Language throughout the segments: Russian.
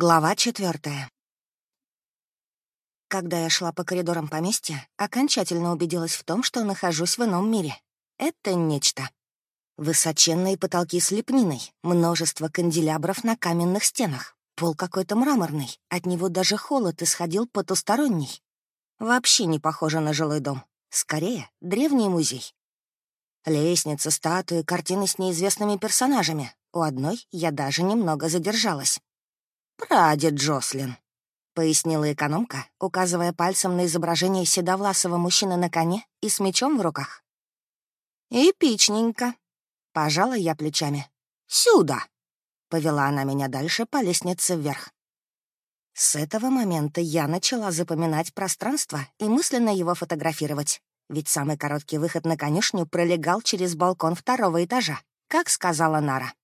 Глава четвертая. Когда я шла по коридорам поместья, окончательно убедилась в том, что нахожусь в ином мире. Это нечто. Высоченные потолки с лепниной, множество канделябров на каменных стенах, пол какой-то мраморный, от него даже холод исходил потусторонний. Вообще не похоже на жилой дом. Скорее, древний музей. Лестницы, статуи, картины с неизвестными персонажами. У одной я даже немного задержалась. «Прадед Джослин», — пояснила экономка, указывая пальцем на изображение седовласого мужчины на коне и с мечом в руках. «Эпичненько», — пожала я плечами. «Сюда», — повела она меня дальше по лестнице вверх. С этого момента я начала запоминать пространство и мысленно его фотографировать, ведь самый короткий выход на конюшню пролегал через балкон второго этажа, как сказала Нара.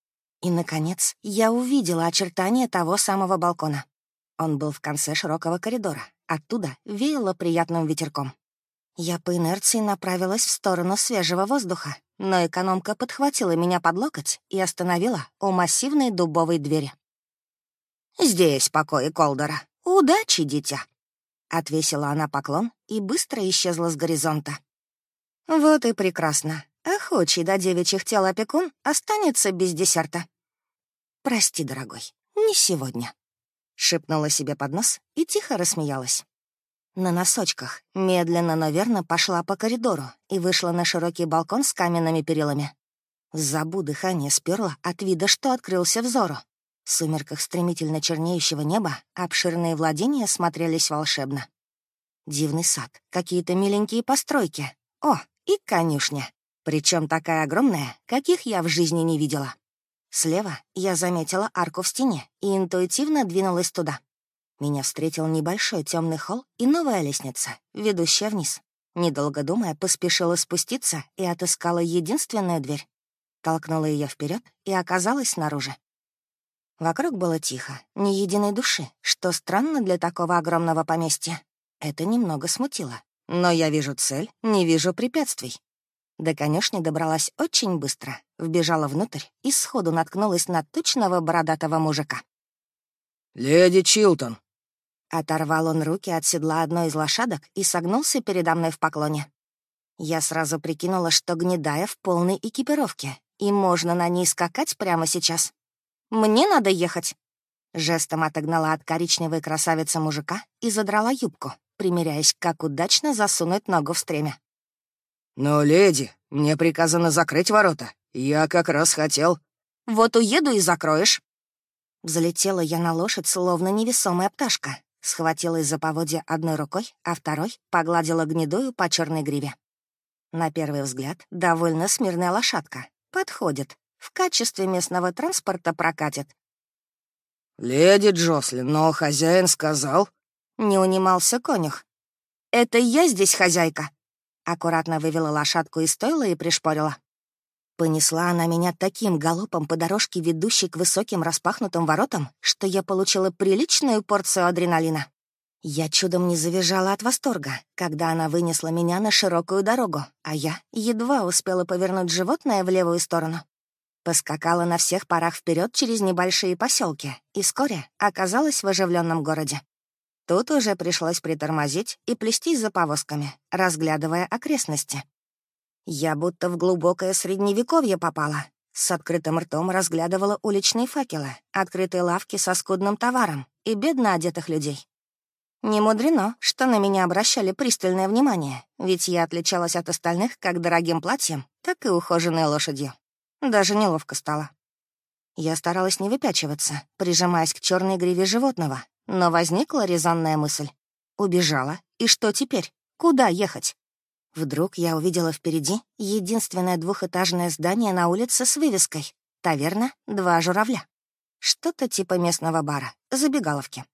И, наконец, я увидела очертания того самого балкона. Он был в конце широкого коридора. Оттуда веяло приятным ветерком. Я по инерции направилась в сторону свежего воздуха, но экономка подхватила меня под локоть и остановила у массивной дубовой двери. «Здесь покои Колдора. Удачи, дитя!» Отвесила она поклон и быстро исчезла с горизонта. «Вот и прекрасно. Охочий до девичьих тел опекун останется без десерта. «Прости, дорогой, не сегодня», — шепнула себе под нос и тихо рассмеялась. На носочках медленно, но верно пошла по коридору и вышла на широкий балкон с каменными перилами. Забу дыхание сперла от вида, что открылся взору. В сумерках стремительно чернеющего неба обширные владения смотрелись волшебно. Дивный сад, какие-то миленькие постройки. О, и конюшня. Причем такая огромная, каких я в жизни не видела. Слева я заметила арку в стене и интуитивно двинулась туда. Меня встретил небольшой темный холл и новая лестница, ведущая вниз. Недолго думая, поспешила спуститься и отыскала единственную дверь. Толкнула ее вперед и оказалась снаружи. Вокруг было тихо, ни единой души, что странно для такого огромного поместья. Это немного смутило. Но я вижу цель, не вижу препятствий. До конюшни добралась очень быстро, вбежала внутрь и сходу наткнулась на тучного бородатого мужика. «Леди Чилтон!» Оторвал он руки от седла одной из лошадок и согнулся передо мной в поклоне. Я сразу прикинула, что гнедая в полной экипировке, и можно на ней скакать прямо сейчас. «Мне надо ехать!» Жестом отогнала от коричневой красавицы мужика и задрала юбку, примеряясь, как удачно засунуть ногу в стремя. «Но, леди, мне приказано закрыть ворота. Я как раз хотел...» «Вот уеду и закроешь». Взлетела я на лошадь, словно невесомая пташка. Схватилась за поводья одной рукой, а второй погладила гнедую по черной гриве. На первый взгляд, довольно смирная лошадка. Подходит. В качестве местного транспорта прокатит. «Леди Джослин, но хозяин сказал...» Не унимался конюх. «Это я здесь хозяйка?» Аккуратно вывела лошадку из стойла и пришпорила. Понесла она меня таким галопом по дорожке, ведущей к высоким распахнутым воротам, что я получила приличную порцию адреналина. Я чудом не завизжала от восторга, когда она вынесла меня на широкую дорогу, а я едва успела повернуть животное в левую сторону. Поскакала на всех парах вперед через небольшие поселки и вскоре оказалась в оживленном городе. Тут уже пришлось притормозить и плестись за повозками, разглядывая окрестности. Я будто в глубокое средневековье попала. С открытым ртом разглядывала уличные факелы, открытые лавки со скудным товаром и бедно одетых людей. Не мудрено, что на меня обращали пристальное внимание, ведь я отличалась от остальных как дорогим платьем, так и ухоженной лошадью. Даже неловко стало. Я старалась не выпячиваться, прижимаясь к черной гриве животного, но возникла резонная мысль. Убежала, и что теперь? Куда ехать? Вдруг я увидела впереди единственное двухэтажное здание на улице с вывеской «Таверна. Два журавля». Что-то типа местного бара, забегаловки.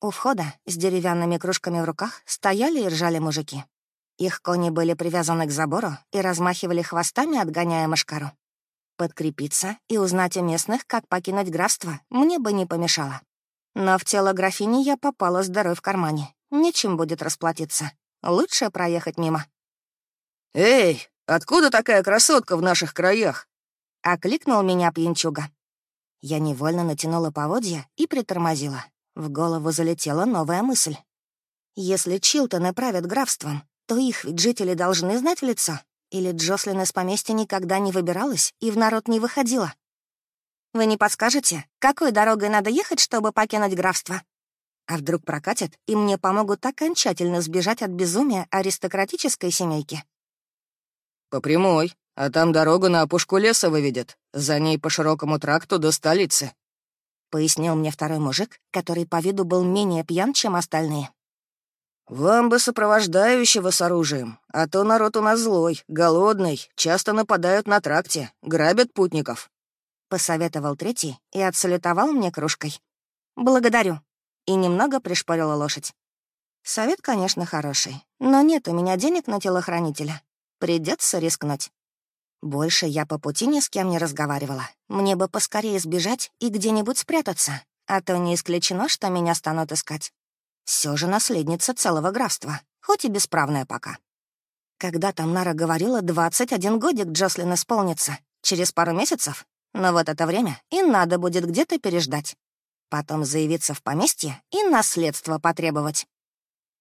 У входа с деревянными кружками в руках стояли и ржали мужики. Их кони были привязаны к забору и размахивали хвостами, отгоняя мошкару. Подкрепиться и узнать у местных, как покинуть графство, мне бы не помешало. Но в тело графини я попала с дырой в кармане. Нечем будет расплатиться. Лучше проехать мимо. «Эй, откуда такая красотка в наших краях?» — окликнул меня пьянчуга. Я невольно натянула поводья и притормозила. В голову залетела новая мысль. Если Чилтоны правят графством, то их ведь жители должны знать в лицо. Или Джослин из поместья никогда не выбиралась и в народ не выходила? Вы не подскажете, какой дорогой надо ехать, чтобы покинуть графство? А вдруг прокатят, и мне помогут окончательно сбежать от безумия аристократической семейки? «По прямой, а там дорога на опушку леса выведет. За ней по широкому тракту до столицы», — пояснил мне второй мужик, который по виду был менее пьян, чем остальные. «Вам бы сопровождающего с оружием, а то народ у нас злой, голодный, часто нападают на тракте, грабят путников», — посоветовал третий и отсалютовал мне кружкой. «Благодарю», и немного пришпорила лошадь. Совет, конечно, хороший, но нет у меня денег на телохранителя. Придется рискнуть. Больше я по пути ни с кем не разговаривала. Мне бы поскорее сбежать и где-нибудь спрятаться, а то не исключено, что меня станут искать. Все же наследница целого графства, хоть и бесправная пока. Когда там Нара говорила, 21 годик Джослин исполнится, через пару месяцев, но вот это время и надо будет где-то переждать. Потом заявиться в поместье и наследство потребовать.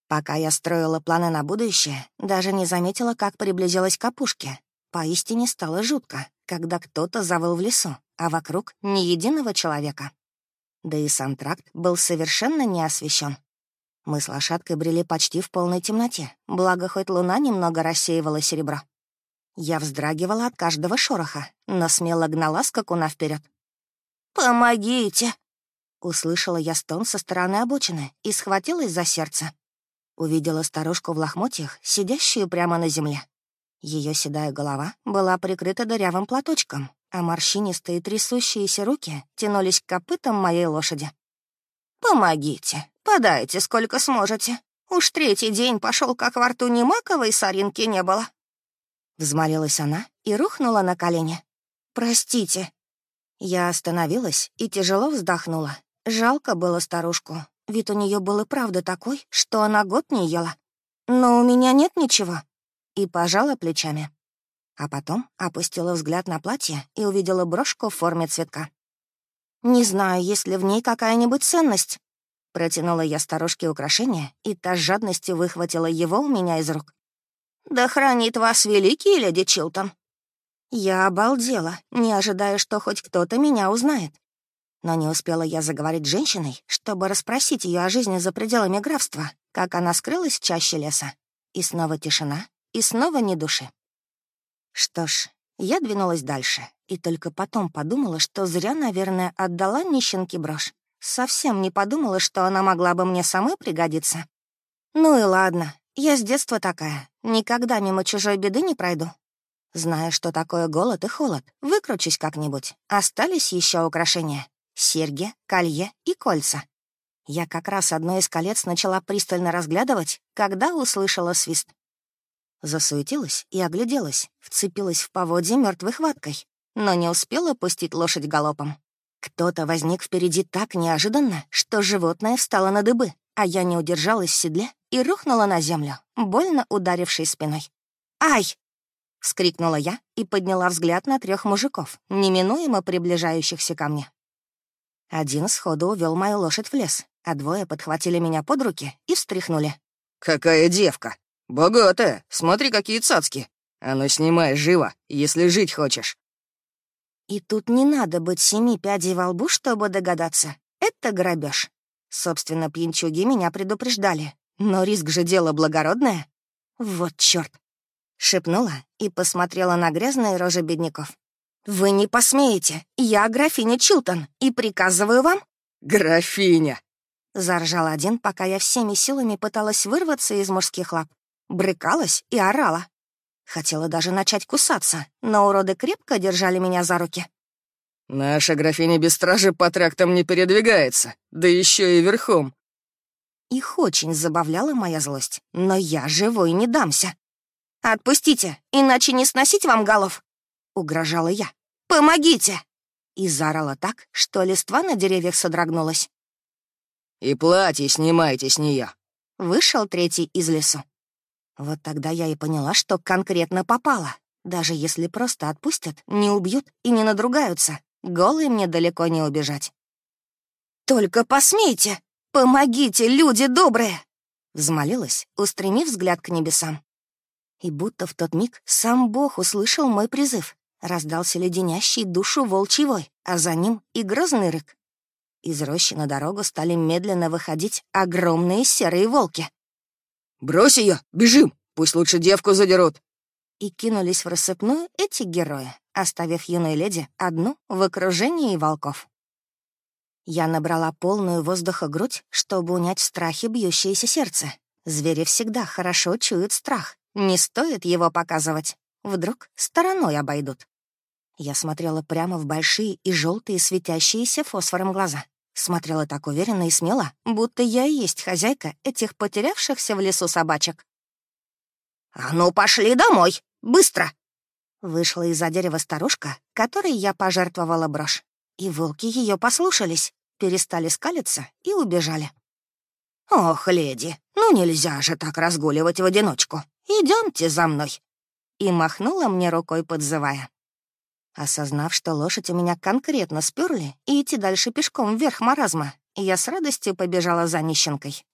Пока я строила планы на будущее, даже не заметила, как приблизилась к опушке. Поистине стало жутко, когда кто-то завыл в лесу, а вокруг ни единого человека. Да и сам тракт был совершенно не освещен. Мы с лошадкой брели почти в полной темноте, благо хоть луна немного рассеивала серебро. Я вздрагивала от каждого шороха, но смело гнала скакуна вперед. «Помогите!» Услышала я стон со стороны обочины и схватилась за сердце. Увидела старушку в лохмотьях, сидящую прямо на земле. Ее седая голова была прикрыта дырявым платочком, а морщинистые трясущиеся руки тянулись к копытам моей лошади. «Помогите, подайте сколько сможете. Уж третий день пошел, как во рту ни маковой соринки не было». Взмолилась она и рухнула на колени. «Простите». Я остановилась и тяжело вздохнула. Жалко было старушку, вид у нее был и правда такой, что она год не ела. Но у меня нет ничего. И пожала плечами. А потом опустила взгляд на платье и увидела брошку в форме цветка. «Не знаю, есть ли в ней какая-нибудь ценность». Протянула я старушке украшение, и та с жадностью выхватила его у меня из рук. «Да хранит вас великий леди Чилтон». Я обалдела, не ожидая, что хоть кто-то меня узнает. Но не успела я заговорить с женщиной, чтобы расспросить ее о жизни за пределами графства, как она скрылась в чаще леса. И снова тишина, и снова ни души. Что ж, я двинулась дальше, и только потом подумала, что зря, наверное, отдала нищенке брошь. Совсем не подумала, что она могла бы мне самой пригодиться. Ну и ладно, я с детства такая, никогда мимо чужой беды не пройду. Зная, что такое голод и холод, выкручусь как-нибудь. Остались еще украшения серьги, колье и кольца. Я как раз одно из колец начала пристально разглядывать, когда услышала свист. Засуетилась и огляделась, вцепилась в поводье мертвой хваткой, но не успела пустить лошадь галопом. Кто-то возник впереди так неожиданно, что животное встало на дыбы, а я не удержалась в седле и рухнула на землю, больно ударившись спиной. «Ай!» — вскрикнула я и подняла взгляд на трех мужиков, неминуемо приближающихся ко мне. Один сходу увел мою лошадь в лес, а двое подхватили меня под руки и встряхнули. «Какая девка! Богатая! Смотри, какие цацки! А ну снимай живо, если жить хочешь!» И тут не надо быть семи пядей во лбу, чтобы догадаться. Это грабеж. Собственно, пьянчуги меня предупреждали. Но риск же дело благородное. Вот чёрт. Шепнула и посмотрела на грязные рожи бедняков. «Вы не посмеете. Я графиня Чилтон и приказываю вам...» «Графиня!» — заржал один, пока я всеми силами пыталась вырваться из мужских лап. Брыкалась и орала. Хотела даже начать кусаться, но уроды крепко держали меня за руки. «Наша графиня без стражи по трактам не передвигается, да еще и верхом». Их очень забавляла моя злость, но я живой не дамся. «Отпустите, иначе не сносить вам голов!» — угрожала я. «Помогите!» И заорала так, что листва на деревьях содрогнулась. «И платье снимайте с нее. Вышел третий из лесу. Вот тогда я и поняла, что конкретно попала. Даже если просто отпустят, не убьют и не надругаются, голые мне далеко не убежать. «Только посмейте!» Помогите, люди добрые!» Взмолилась, устремив взгляд к небесам. И будто в тот миг сам Бог услышал мой призыв. Раздался леденящий душу волчий вой, а за ним и грозный рык. Из рощи на дорогу стали медленно выходить огромные серые волки. «Брось ее, бежим! Пусть лучше девку задерут!» И кинулись в рассыпную эти герои, оставив юной леди одну в окружении волков. Я набрала полную воздуха грудь, чтобы унять в страхе бьющееся сердце. Звери всегда хорошо чуют страх. Не стоит его показывать. Вдруг стороной обойдут. Я смотрела прямо в большие и желтые светящиеся фосфором глаза. Смотрела так уверенно и смело, будто я и есть хозяйка этих потерявшихся в лесу собачек. «А ну, пошли домой! Быстро!» Вышла из-за дерева старушка, которой я пожертвовала брошь. И волки ее послушались, перестали скалиться и убежали. «Ох, леди, ну нельзя же так разгуливать в одиночку. Идемте за мной!» И махнула мне рукой, подзывая. Осознав, что лошадь у меня конкретно сперли, и идти дальше пешком вверх маразма, я с радостью побежала за нищенкой.